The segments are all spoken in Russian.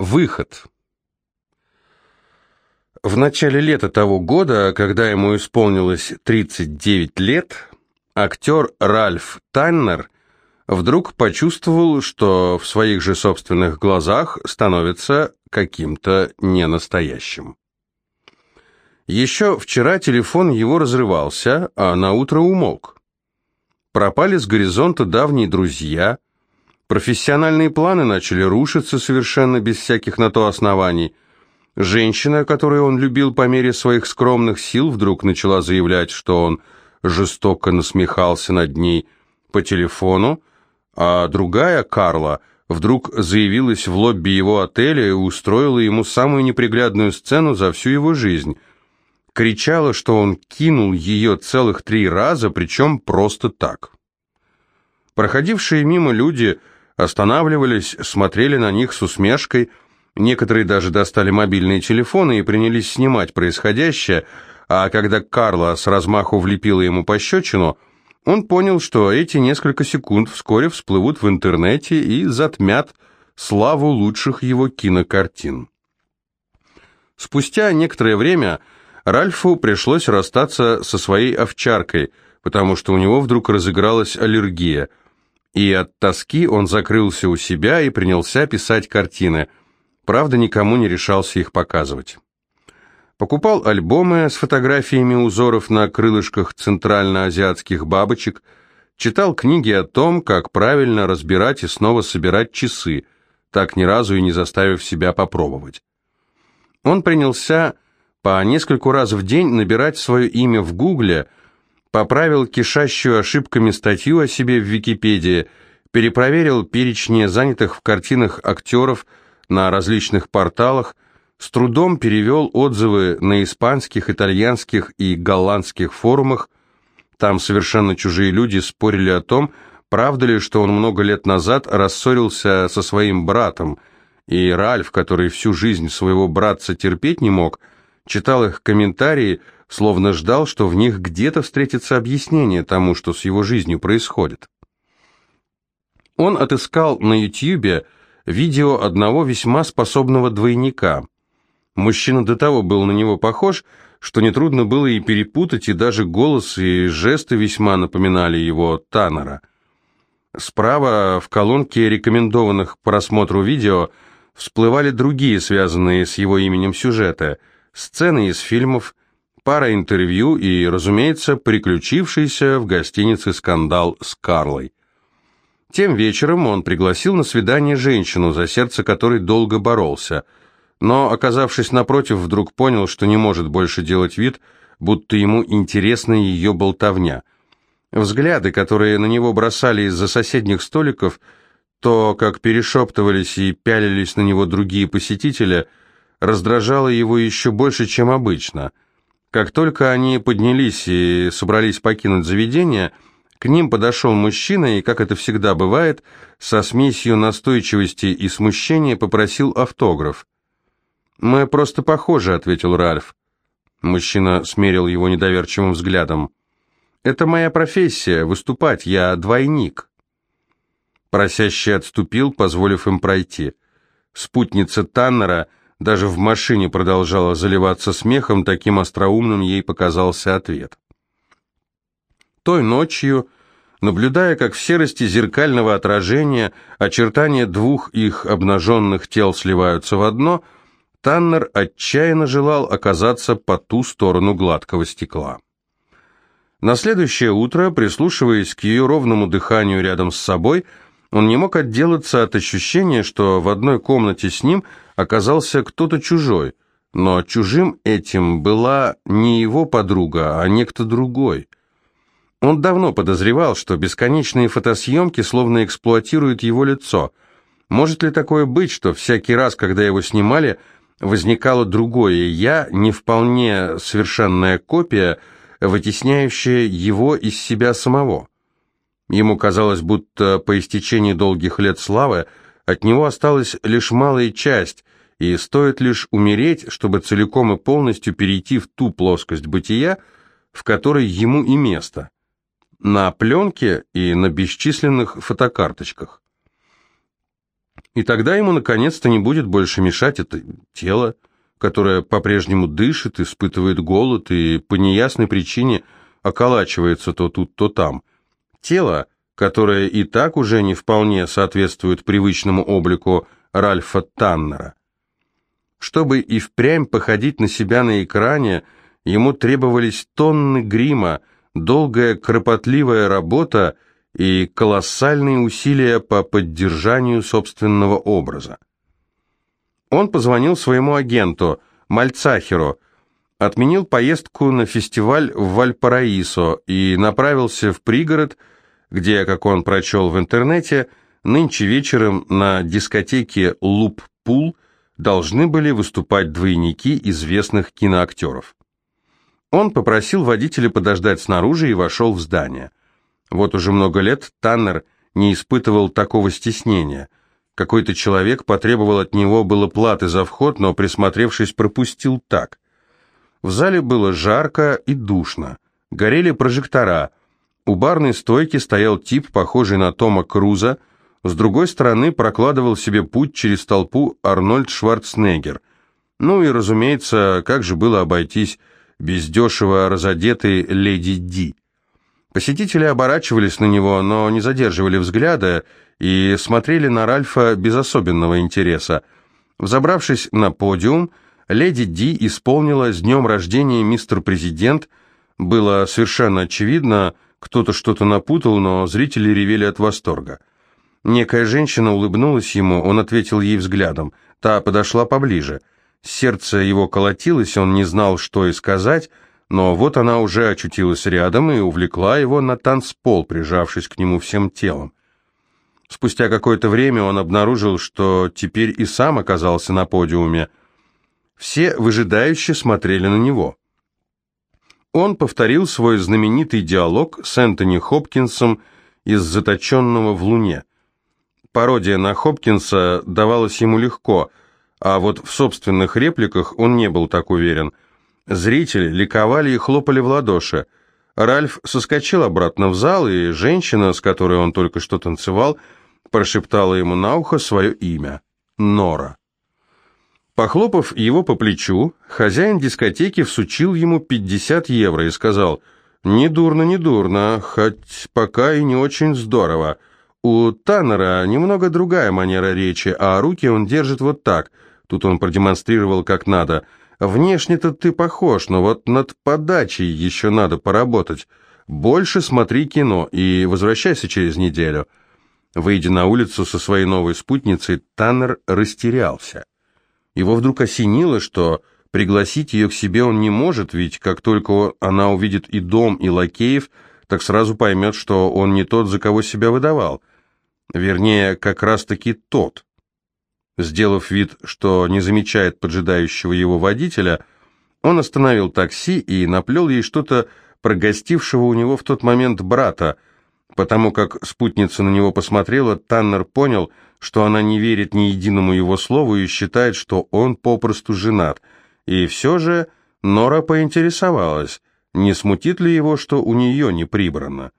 Выход. В начале лета того года, когда ему исполнилось 39 лет, актер Ральф Таннер вдруг почувствовал, что в своих же собственных глазах становится каким-то ненастоящим. Еще вчера телефон его разрывался, а на утро умолк. Пропали с горизонта давние друзья, профессиональные планы начали рушиться совершенно без всяких на то оснований – Женщина, которую он любил по мере своих скромных сил, вдруг начала заявлять, что он жестоко насмехался над ней по телефону, а другая, Карла, вдруг заявилась в лобби его отеля и устроила ему самую неприглядную сцену за всю его жизнь. Кричала, что он кинул ее целых три раза, причем просто так. Проходившие мимо люди останавливались, смотрели на них с усмешкой – Некоторые даже достали мобильные телефоны и принялись снимать происходящее, а когда Карла с размаху влепила ему пощечину, он понял, что эти несколько секунд вскоре всплывут в интернете и затмят славу лучших его кинокартин. Спустя некоторое время Ральфу пришлось расстаться со своей овчаркой, потому что у него вдруг разыгралась аллергия, и от тоски он закрылся у себя и принялся писать картины – Правда, никому не решался их показывать. Покупал альбомы с фотографиями узоров на крылышках центральноазиатских бабочек, читал книги о том, как правильно разбирать и снова собирать часы, так ни разу и не заставив себя попробовать. Он принялся по нескольку раз в день набирать свое имя в Гугле, поправил кишащую ошибками статью о себе в Википедии, перепроверил перечни занятых в картинах актеров – на различных порталах, с трудом перевел отзывы на испанских, итальянских и голландских форумах. Там совершенно чужие люди спорили о том, правда ли, что он много лет назад рассорился со своим братом, и Ральф, который всю жизнь своего братца терпеть не мог, читал их комментарии, словно ждал, что в них где-то встретится объяснение тому, что с его жизнью происходит. Он отыскал на Ютьюбе видео одного весьма способного двойника. Мужчина до того был на него похож, что нетрудно было и перепутать, и даже голос и жесты весьма напоминали его Таннера. Справа в колонке рекомендованных к просмотру видео всплывали другие связанные с его именем сюжеты, сцены из фильмов, пара интервью и, разумеется, приключившийся в гостинице скандал с Карлой. Тем вечером он пригласил на свидание женщину, за сердце которой долго боролся, но, оказавшись напротив, вдруг понял, что не может больше делать вид, будто ему интересна ее болтовня. Взгляды, которые на него бросали из-за соседних столиков, то, как перешептывались и пялились на него другие посетители, раздражало его еще больше, чем обычно. Как только они поднялись и собрались покинуть заведение – к ним подошел мужчина и, как это всегда бывает, со смесью настойчивости и смущения попросил автограф. «Мы просто похожи», — ответил Ральф. Мужчина смерил его недоверчивым взглядом. «Это моя профессия — выступать, я двойник». Просящий отступил, позволив им пройти. Спутница Таннера даже в машине продолжала заливаться смехом, таким остроумным ей показался ответ. Той ночью, наблюдая, как в серости зеркального отражения очертания двух их обнаженных тел сливаются в одно, Таннер отчаянно желал оказаться по ту сторону гладкого стекла. На следующее утро, прислушиваясь к ее ровному дыханию рядом с собой, он не мог отделаться от ощущения, что в одной комнате с ним оказался кто-то чужой, но чужим этим была не его подруга, а некто другой – он давно подозревал, что бесконечные фотосъемки словно эксплуатируют его лицо. Может ли такое быть, что всякий раз, когда его снимали, возникало другое «я», не вполне совершенная копия, вытесняющая его из себя самого? Ему казалось, будто по истечении долгих лет славы от него осталась лишь малая часть, и стоит лишь умереть, чтобы целиком и полностью перейти в ту плоскость бытия, в которой ему и место – на пленке и на бесчисленных фотокарточках. И тогда ему наконец-то не будет больше мешать это тело, которое по-прежнему дышит, испытывает голод и по неясной причине околачивается то тут, то там. Тело, которое и так уже не вполне соответствует привычному облику Ральфа Таннера. Чтобы и впрямь походить на себя на экране, ему требовались тонны грима, долгая кропотливая работа и колоссальные усилия по поддержанию собственного образа. Он позвонил своему агенту, Мальцахеру, отменил поездку на фестиваль в Вальпараисо и направился в пригород, где, как он прочел в интернете, нынче вечером на дискотеке «Луп-Пул» должны были выступать двойники известных киноактеров. Он попросил водителя подождать снаружи и вошел в здание. Вот уже много лет Таннер не испытывал такого стеснения. Какой-то человек потребовал от него было платы за вход, но, присмотревшись, пропустил так. В зале было жарко и душно. Горели прожектора. У барной стойки стоял тип, похожий на Тома Круза. С другой стороны прокладывал себе путь через толпу Арнольд Шварценеггер. Ну и, разумеется, как же было обойтись без дешево разодетой леди Ди. Посетители оборачивались на него, но не задерживали взгляда и смотрели на Ральфа без особенного интереса. Взобравшись на подиум, леди Ди исполнила с днем рождения мистер президент. Было совершенно очевидно, кто-то что-то напутал, но зрители ревели от восторга. Некая женщина улыбнулась ему, он ответил ей взглядом. Та подошла поближе. Сердце его колотилось, он не знал, что и сказать, но вот она уже очутилась рядом и увлекла его на танцпол, прижавшись к нему всем телом. Спустя какое-то время он обнаружил, что теперь и сам оказался на подиуме. Все выжидающе смотрели на него. Он повторил свой знаменитый диалог с Энтони Хопкинсом из «Заточенного в Луне». Пародия на Хопкинса давалась ему легко, а вот в собственных репликах он не был так уверен – Зрители ликовали и хлопали в ладоши. Ральф соскочил обратно в зал, и женщина, с которой он только что танцевал, прошептала ему на ухо свое имя — Нора. Похлопав его по плечу, хозяин дискотеки всучил ему 50 евро и сказал «Не дурно, не дурно, хоть пока и не очень здорово. У Таннера немного другая манера речи, а руки он держит вот так». Тут он продемонстрировал как надо – Внешне-то ты похож, но вот над подачей еще надо поработать. Больше смотри кино и возвращайся через неделю». Выйдя на улицу со своей новой спутницей, Таннер растерялся. Его вдруг осенило, что пригласить ее к себе он не может, ведь как только она увидит и дом, и лакеев, так сразу поймет, что он не тот, за кого себя выдавал. Вернее, как раз-таки тот. Сделав вид, что не замечает поджидающего его водителя, он остановил такси и наплел ей что-то про гостившего у него в тот момент брата. Потому как спутница на него посмотрела, Таннер понял, что она не верит ни единому его слову и считает, что он попросту женат. И все же Нора поинтересовалась, не смутит ли его, что у нее не прибрано.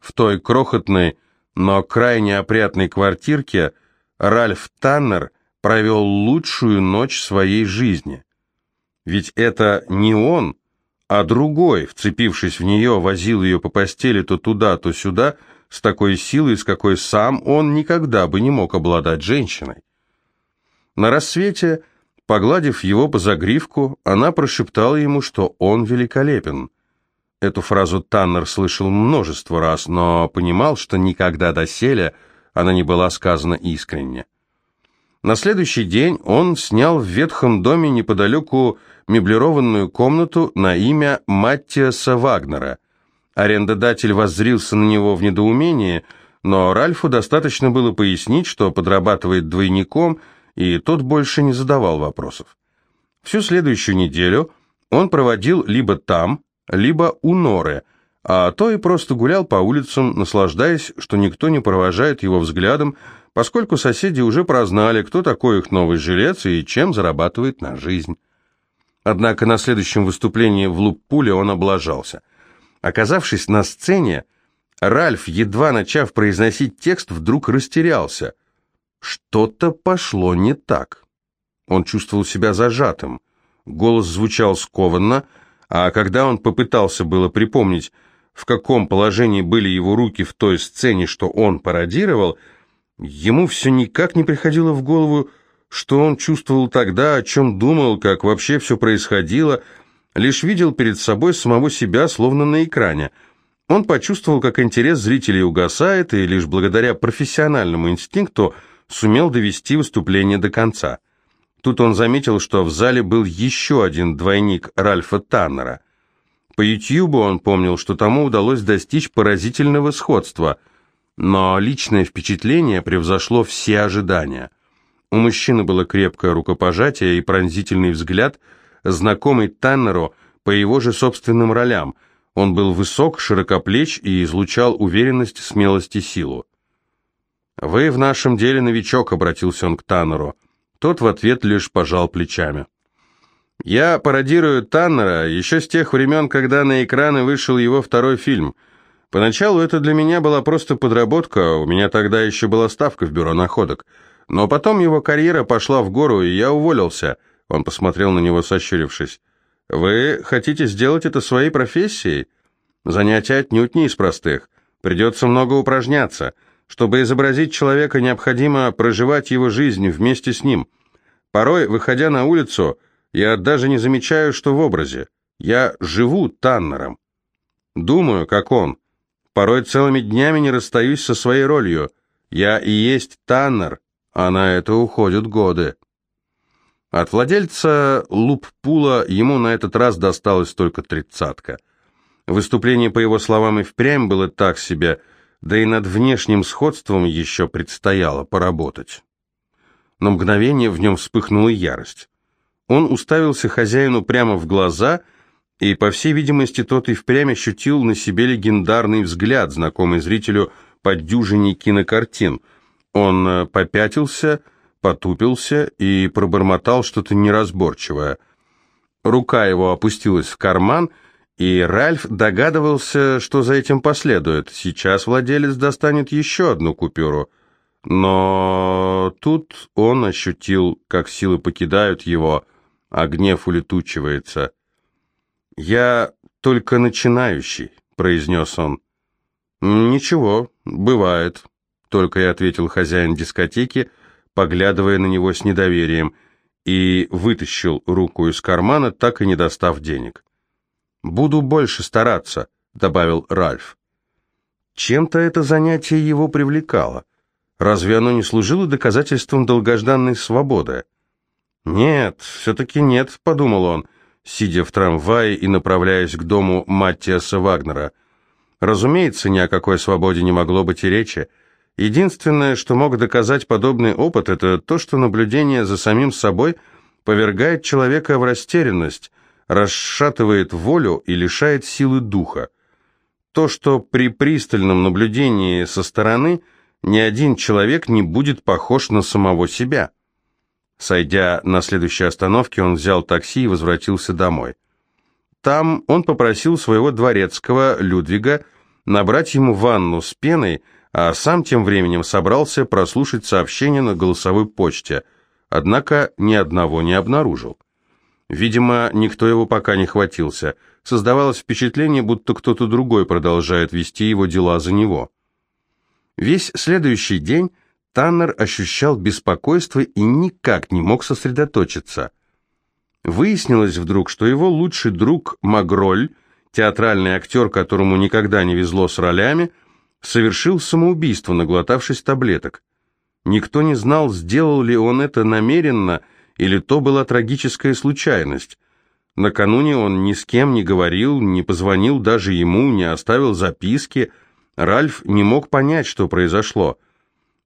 В той крохотной, но крайне опрятной квартирке – Ральф Таннер провел лучшую ночь своей жизни. Ведь это не он, а другой, вцепившись в нее, возил ее по постели то туда, то сюда, с такой силой, с какой сам он никогда бы не мог обладать женщиной. На рассвете, погладив его по загривку, она прошептала ему, что он великолепен. Эту фразу Таннер слышал множество раз, но понимал, что никогда доселе – она не была сказана искренне. На следующий день он снял в ветхом доме неподалеку меблированную комнату на имя Маттиаса Вагнера. Арендодатель воззрился на него в недоумении, но Ральфу достаточно было пояснить, что подрабатывает двойником, и тот больше не задавал вопросов. Всю следующую неделю он проводил либо там, либо у Норы – а то и просто гулял по улицам, наслаждаясь, что никто не провожает его взглядом, поскольку соседи уже прознали, кто такой их новый жилец и чем зарабатывает на жизнь. Однако на следующем выступлении в Луппуле он облажался. Оказавшись на сцене, Ральф, едва начав произносить текст, вдруг растерялся. Что-то пошло не так. Он чувствовал себя зажатым. Голос звучал скованно, а когда он попытался было припомнить, в каком положении были его руки в той сцене, что он пародировал, ему все никак не приходило в голову, что он чувствовал тогда, о чем думал, как вообще все происходило, лишь видел перед собой самого себя, словно на экране. Он почувствовал, как интерес зрителей угасает, и лишь благодаря профессиональному инстинкту сумел довести выступление до конца. Тут он заметил, что в зале был еще один двойник Ральфа Таннера. По Ютьюбу он помнил, что тому удалось достичь поразительного сходства, но личное впечатление превзошло все ожидания. У мужчины было крепкое рукопожатие и пронзительный взгляд, знакомый Таннеру по его же собственным ролям. Он был высок, широкоплеч и излучал уверенность, смелость и силу. «Вы в нашем деле новичок», — обратился он к Таннеру. Тот в ответ лишь пожал плечами. «Я пародирую Таннера еще с тех времен, когда на экраны вышел его второй фильм. Поначалу это для меня была просто подработка, у меня тогда еще была ставка в бюро находок. Но потом его карьера пошла в гору, и я уволился». Он посмотрел на него, сощурившись. «Вы хотите сделать это своей профессией? Занятие отнюдь не из простых. Придется много упражняться». Чтобы изобразить человека, необходимо проживать его жизнь вместе с ним. Порой, выходя на улицу, я даже не замечаю, что в образе. Я живу Таннером. Думаю, как он. Порой целыми днями не расстаюсь со своей ролью. Я и есть Таннер, а на это уходят годы. От владельца луп-пула ему на этот раз досталась только тридцатка. Выступление, по его словам, и впрямь было так себе – да и над внешним сходством еще предстояло поработать. На мгновение в нем вспыхнула ярость. Он уставился хозяину прямо в глаза, и, по всей видимости, тот и впрямь ощутил на себе легендарный взгляд, знакомый зрителю по дюжине кинокартин. Он э, попятился, потупился и пробормотал что-то неразборчивое. Рука его опустилась в карман — и Ральф догадывался, что за этим последует. Сейчас владелец достанет еще одну купюру. Но тут он ощутил, как силы покидают его, а гнев улетучивается. «Я только начинающий», — произнес он. «Ничего, бывает», — только и ответил хозяин дискотеки, поглядывая на него с недоверием, и вытащил руку из кармана, так и не достав денег. «Буду больше стараться», — добавил Ральф. Чем-то это занятие его привлекало. Разве оно не служило доказательством долгожданной свободы? «Нет, все-таки нет», — подумал он, сидя в трамвае и направляясь к дому Маттиаса Вагнера. Разумеется, ни о какой свободе не могло быть и речи. Единственное, что мог доказать подобный опыт, это то, что наблюдение за самим собой повергает человека в растерянность, расшатывает волю и лишает силы духа. То, что при пристальном наблюдении со стороны ни один человек не будет похож на самого себя. Сойдя на следующей остановке, он взял такси и возвратился домой. Там он попросил своего дворецкого, Людвига, набрать ему ванну с пеной, а сам тем временем собрался прослушать сообщение на голосовой почте, однако ни одного не обнаружил. Видимо, никто его пока не хватился. Создавалось впечатление, будто кто-то другой продолжает вести его дела за него. Весь следующий день Таннер ощущал беспокойство и никак не мог сосредоточиться. Выяснилось вдруг, что его лучший друг Магроль, театральный актер, которому никогда не везло с ролями, совершил самоубийство, наглотавшись таблеток. Никто не знал, сделал ли он это намеренно или то была трагическая случайность. Накануне он ни с кем не говорил, не позвонил даже ему, не оставил записки. Ральф не мог понять, что произошло.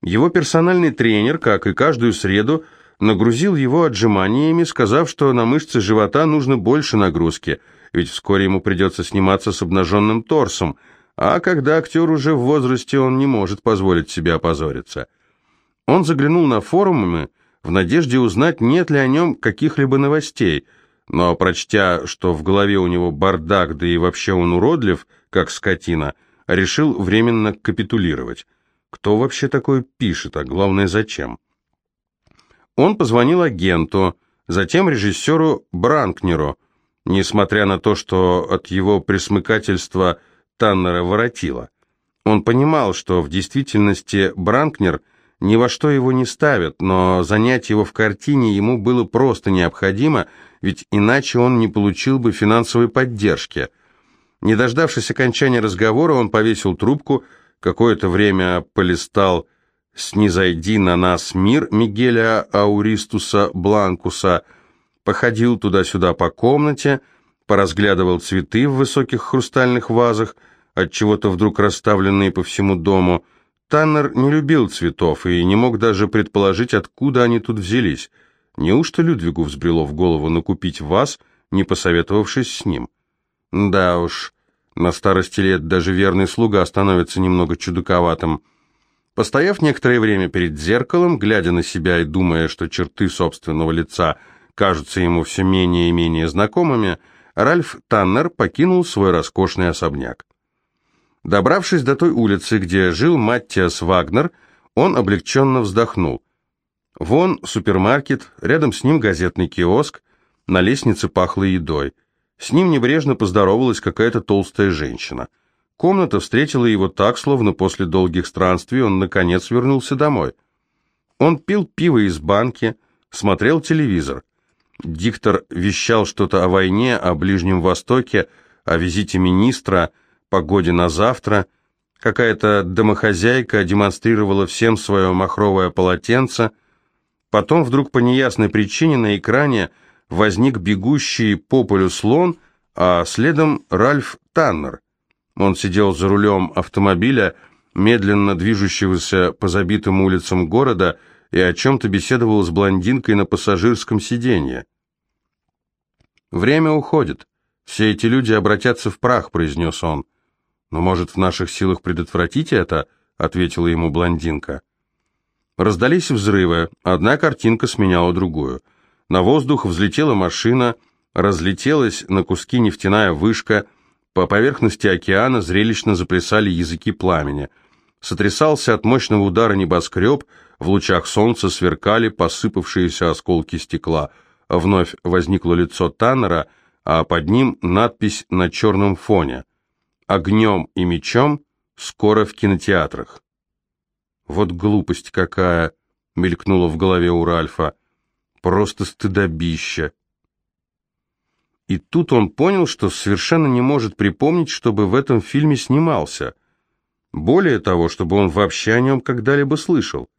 Его персональный тренер, как и каждую среду, нагрузил его отжиманиями, сказав, что на мышцы живота нужно больше нагрузки, ведь вскоре ему придется сниматься с обнаженным торсом, а когда актер уже в возрасте, он не может позволить себе опозориться. Он заглянул на форумы, в надежде узнать, нет ли о нем каких-либо новостей, но, прочтя, что в голове у него бардак, да и вообще он уродлив, как скотина, решил временно капитулировать. Кто вообще такое пишет, а главное, зачем? Он позвонил агенту, затем режиссеру Бранкнеру, несмотря на то, что от его присмыкательства Таннера воротило. Он понимал, что в действительности Бранкнер ни во что его не ставит, но занять его в картине ему было просто необходимо, ведь иначе он не получил бы финансовой поддержки. Не дождавшись окончания разговора, он повесил трубку, какое-то время полистал «Снизойди на нас мир» Мигеля Ауристуса Бланкуса, походил туда-сюда по комнате, поразглядывал цветы в высоких хрустальных вазах, от чего то вдруг расставленные по всему дому. Таннер не любил цветов и не мог даже предположить, откуда они тут взялись. Неужто Людвигу взбрело в голову накупить ваз, не посоветовавшись с ним? Да уж, на старости лет даже верный слуга становится немного чудаковатым. Постояв некоторое время перед зеркалом, глядя на себя и думая, что черты собственного лица кажутся ему все менее и менее знакомыми, Ральф Таннер покинул свой роскошный особняк. Добравшись до той улицы, где жил Маттиас Вагнер, он облегченно вздохнул. Вон супермаркет, рядом с ним газетный киоск, на лестнице пахло едой. С ним небрежно поздоровалась какая-то толстая женщина. Комната встретила его так, словно после долгих странствий он наконец вернулся домой. Он пил пиво из банки, смотрел телевизор. Диктор вещал что-то о войне, о Ближнем Востоке, о визите министра – погоде на завтра. Какая-то домохозяйка демонстрировала всем свое махровое полотенце. Потом вдруг по неясной причине на экране возник бегущий по полю слон, а следом Ральф Таннер. Он сидел за рулем автомобиля, медленно движущегося по забитым улицам города, и о чем-то беседовал с блондинкой на пассажирском сиденье. «Время уходит. Все эти люди обратятся в прах», — произнес он. «Но, может, в наших силах предотвратить это?» — ответила ему блондинка. Раздались взрывы, одна картинка сменяла другую. На воздух взлетела машина, разлетелась на куски нефтяная вышка, по поверхности океана зрелищно заплясали языки пламени. Сотрясался от мощного удара небоскреб, в лучах солнца сверкали посыпавшиеся осколки стекла. Вновь возникло лицо Таннера, а под ним надпись на черном фоне — огнем и мечом скоро в кинотеатрах. Вот глупость какая, мелькнула в голове у Ральфа. Просто стыдобище. И тут он понял, что совершенно не может припомнить, чтобы в этом фильме снимался. Более того, чтобы он вообще о нем когда-либо слышал.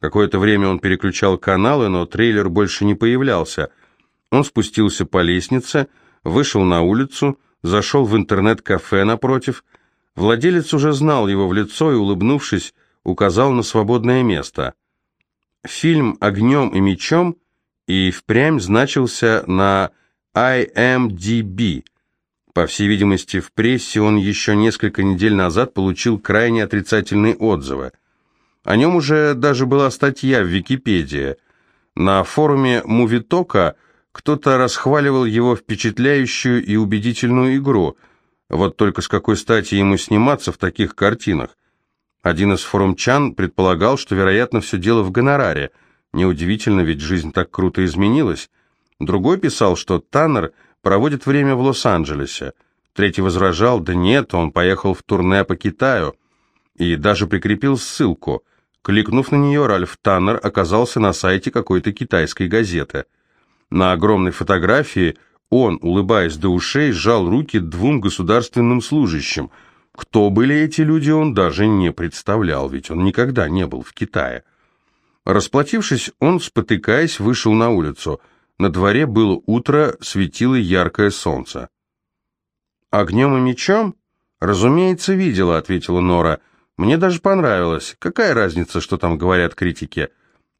Какое-то время он переключал каналы, но трейлер больше не появлялся. Он спустился по лестнице, вышел на улицу, зашел в интернет-кафе напротив. Владелец уже знал его в лицо и, улыбнувшись, указал на свободное место. Фильм «Огнем и мечом» и впрямь значился на IMDb. По всей видимости, в прессе он еще несколько недель назад получил крайне отрицательные отзывы. О нем уже даже была статья в Википедии. На форуме Мувитока – кто-то расхваливал его впечатляющую и убедительную игру. Вот только с какой стати ему сниматься в таких картинах? Один из форумчан предполагал, что, вероятно, все дело в гонораре. Неудивительно, ведь жизнь так круто изменилась. Другой писал, что Таннер проводит время в Лос-Анджелесе. Третий возражал, да нет, он поехал в турне по Китаю. И даже прикрепил ссылку. Кликнув на нее, Ральф Таннер оказался на сайте какой-то китайской газеты – на огромной фотографии он, улыбаясь до ушей, сжал руки двум государственным служащим. Кто были эти люди, он даже не представлял, ведь он никогда не был в Китае. Расплатившись, он, спотыкаясь, вышел на улицу. На дворе было утро, светило яркое солнце. «Огнем и мечом?» «Разумеется, видела», — ответила Нора. «Мне даже понравилось. Какая разница, что там говорят критики?»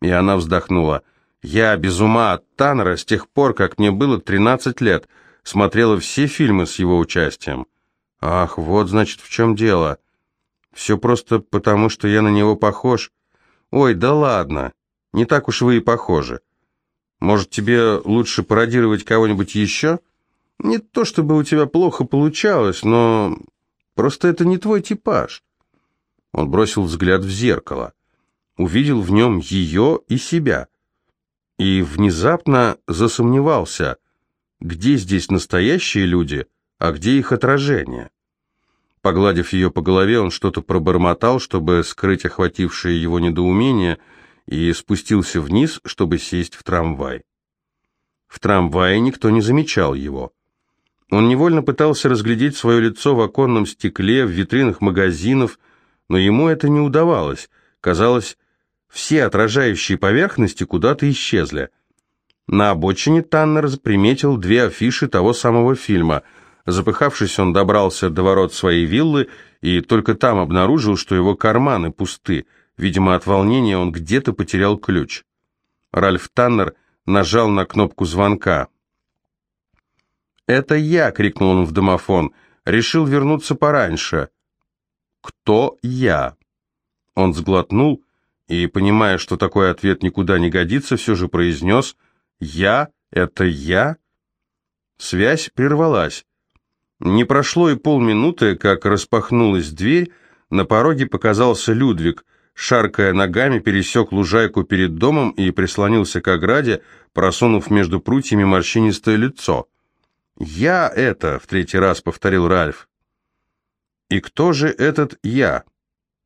И она вздохнула. Я без ума от Таннера с тех пор, как мне было 13 лет, смотрела все фильмы с его участием. Ах, вот, значит, в чем дело. Все просто потому, что я на него похож. Ой, да ладно, не так уж вы и похожи. Может, тебе лучше пародировать кого-нибудь еще? Не то чтобы у тебя плохо получалось, но просто это не твой типаж. Он бросил взгляд в зеркало. Увидел в нем ее и себя. И внезапно засомневался, где здесь настоящие люди, а где их отражение. Погладив ее по голове, он что-то пробормотал, чтобы скрыть охватившее его недоумение, и спустился вниз, чтобы сесть в трамвай. В трамвае никто не замечал его. Он невольно пытался разглядеть свое лицо в оконном стекле, в витринах магазинов, но ему это не удавалось. Казалось, все отражающие поверхности куда-то исчезли. На обочине Таннер приметил две афиши того самого фильма – Запыхавшись, он добрался до ворот своей виллы и только там обнаружил, что его карманы пусты. Видимо, от волнения он где-то потерял ключ. Ральф Таннер нажал на кнопку звонка. «Это я!» — крикнул он в домофон. «Решил вернуться пораньше». «Кто я?» Он сглотнул и, понимая, что такой ответ никуда не годится, все же произнес «Я? Это я?» Связь прервалась. Не прошло и полминуты, как распахнулась дверь, на пороге показался Людвиг, шаркая ногами, пересек лужайку перед домом и прислонился к ограде, просунув между прутьями морщинистое лицо. «Я это!» — в третий раз повторил Ральф. «И кто же этот я?»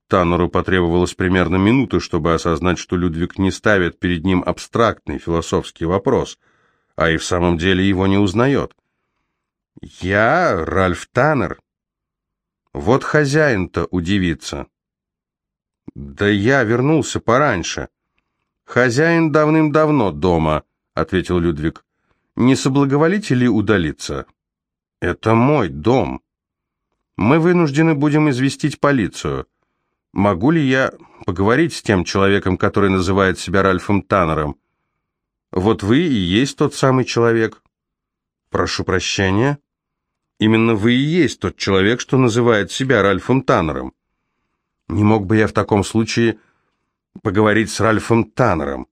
Таннеру потребовалось примерно минуты, чтобы осознать, что Людвиг не ставит перед ним абстрактный философский вопрос, а и в самом деле его не узнает. «Я Ральф Таннер». «Вот хозяин-то удивится». «Да я вернулся пораньше». «Хозяин давным-давно дома», — ответил Людвиг. «Не соблаговолите ли удалиться?» «Это мой дом. Мы вынуждены будем известить полицию. Могу ли я поговорить с тем человеком, который называет себя Ральфом Таннером? Вот вы и есть тот самый человек». «Прошу прощения». Именно вы и есть тот человек, что называет себя Ральфом Таннером. Не мог бы я в таком случае поговорить с Ральфом Таннером?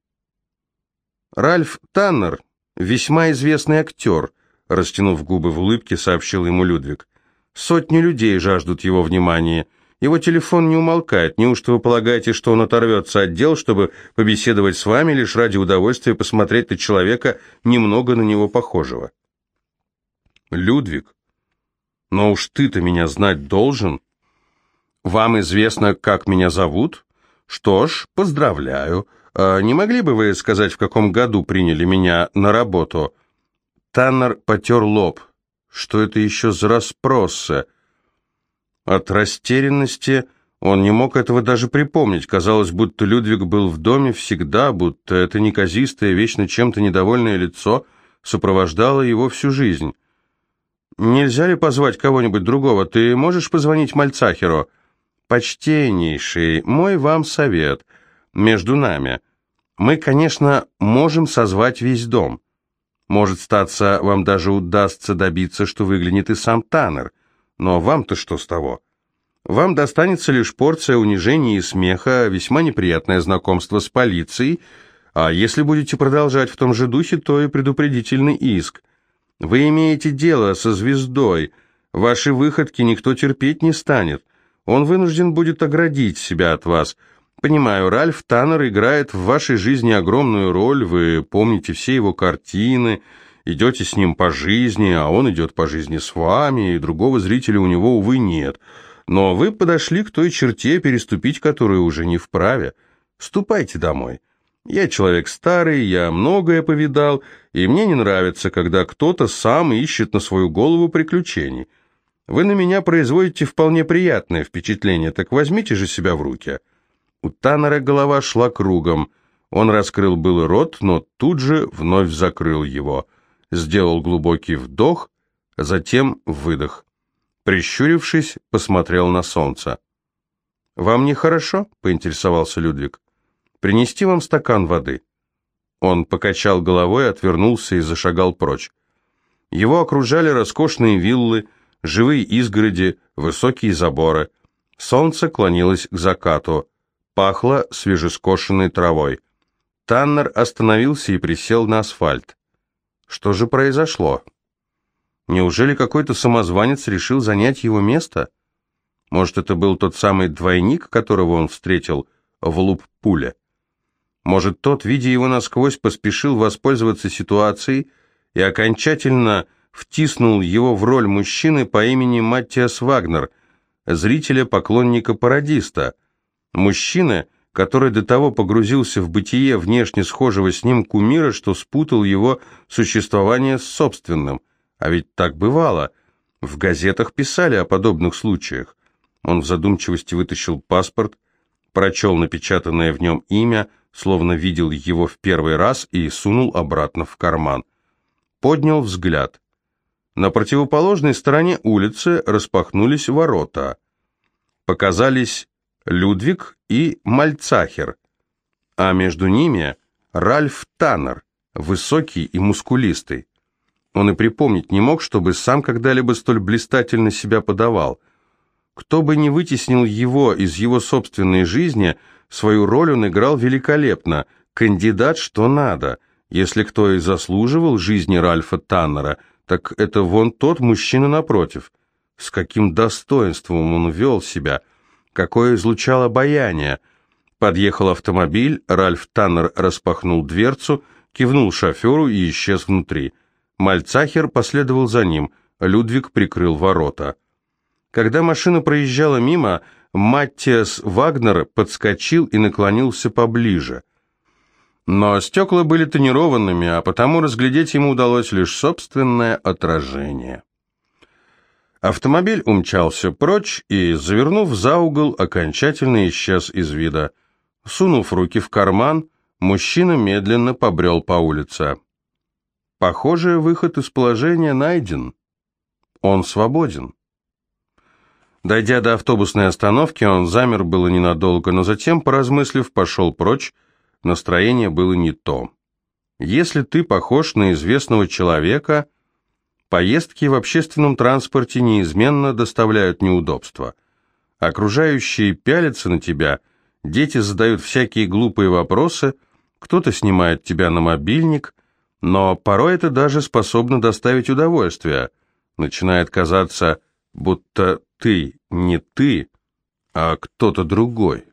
Ральф Таннер — весьма известный актер, растянув губы в улыбке, сообщил ему Людвиг. Сотни людей жаждут его внимания. Его телефон не умолкает. Неужто вы полагаете, что он оторвется от дел, чтобы побеседовать с вами лишь ради удовольствия посмотреть на человека, немного на него похожего? Людвиг, но уж ты-то меня знать должен. Вам известно, как меня зовут? Что ж, поздравляю. А не могли бы вы сказать, в каком году приняли меня на работу? Таннер потер лоб. Что это еще за расспросы? От растерянности он не мог этого даже припомнить. Казалось, будто Людвиг был в доме всегда, будто это неказистое, вечно чем-то недовольное лицо сопровождало его всю жизнь. Нельзя ли позвать кого-нибудь другого? Ты можешь позвонить Мальцахеру? Почтеннейший, мой вам совет. Между нами. Мы, конечно, можем созвать весь дом. Может, статься, вам даже удастся добиться, что выглянет и сам Таннер. Но вам-то что с того? Вам достанется лишь порция унижения и смеха, весьма неприятное знакомство с полицией, а если будете продолжать в том же духе, то и предупредительный иск – вы имеете дело со звездой. Ваши выходки никто терпеть не станет. Он вынужден будет оградить себя от вас. Понимаю, Ральф Таннер играет в вашей жизни огромную роль, вы помните все его картины, идете с ним по жизни, а он идет по жизни с вами, и другого зрителя у него, увы, нет. Но вы подошли к той черте, переступить которую уже не вправе. Ступайте домой. Я человек старый, я многое повидал, и мне не нравится, когда кто-то сам ищет на свою голову приключений. Вы на меня производите вполне приятное впечатление, так возьмите же себя в руки». У Таннера голова шла кругом. Он раскрыл был рот, но тут же вновь закрыл его. Сделал глубокий вдох, затем выдох. Прищурившись, посмотрел на солнце. «Вам нехорошо?» — поинтересовался Людвиг. Принести вам стакан воды?» Он покачал головой, отвернулся и зашагал прочь. Его окружали роскошные виллы, живые изгороди, высокие заборы. Солнце клонилось к закату. Пахло свежескошенной травой. Таннер остановился и присел на асфальт. Что же произошло? Неужели какой-то самозванец решил занять его место? Может, это был тот самый двойник, которого он встретил в луп пуля? Может, тот, видя его насквозь, поспешил воспользоваться ситуацией и окончательно втиснул его в роль мужчины по имени Маттиас Вагнер, зрителя-поклонника-пародиста, мужчины, который до того погрузился в бытие внешне схожего с ним кумира, что спутал его существование с собственным. А ведь так бывало. В газетах писали о подобных случаях. Он в задумчивости вытащил паспорт, прочел напечатанное в нем имя, словно видел его в первый раз и сунул обратно в карман. Поднял взгляд. На противоположной стороне улицы распахнулись ворота. Показались Людвиг и Мальцахер, а между ними Ральф Таннер, высокий и мускулистый. Он и припомнить не мог, чтобы сам когда-либо столь блистательно себя подавал. Кто бы ни вытеснил его из его собственной жизни, свою роль он играл великолепно, кандидат что надо. Если кто и заслуживал жизни Ральфа Таннера, так это вон тот мужчина напротив. С каким достоинством он вел себя – Какое излучало обаяние! Подъехал автомобиль, Ральф Таннер распахнул дверцу, кивнул шоферу и исчез внутри. Мальцахер последовал за ним, Людвиг прикрыл ворота. Когда машина проезжала мимо, Маттиас Вагнер подскочил и наклонился поближе. Но стекла были тонированными, а потому разглядеть ему удалось лишь собственное отражение. Автомобиль умчался прочь и, завернув за угол, окончательно исчез из вида. Сунув руки в карман, мужчина медленно побрел по улице. Похоже, выход из положения найден. Он свободен. Дойдя до автобусной остановки, он замер было ненадолго, но затем, поразмыслив, пошел прочь. Настроение было не то. Если ты похож на известного человека, Поездки в общественном транспорте неизменно доставляют неудобства. Окружающие пялятся на тебя, дети задают всякие глупые вопросы, кто-то снимает тебя на мобильник, но порой это даже способно доставить удовольствие. Начинает казаться, будто ты не ты, а кто-то другой.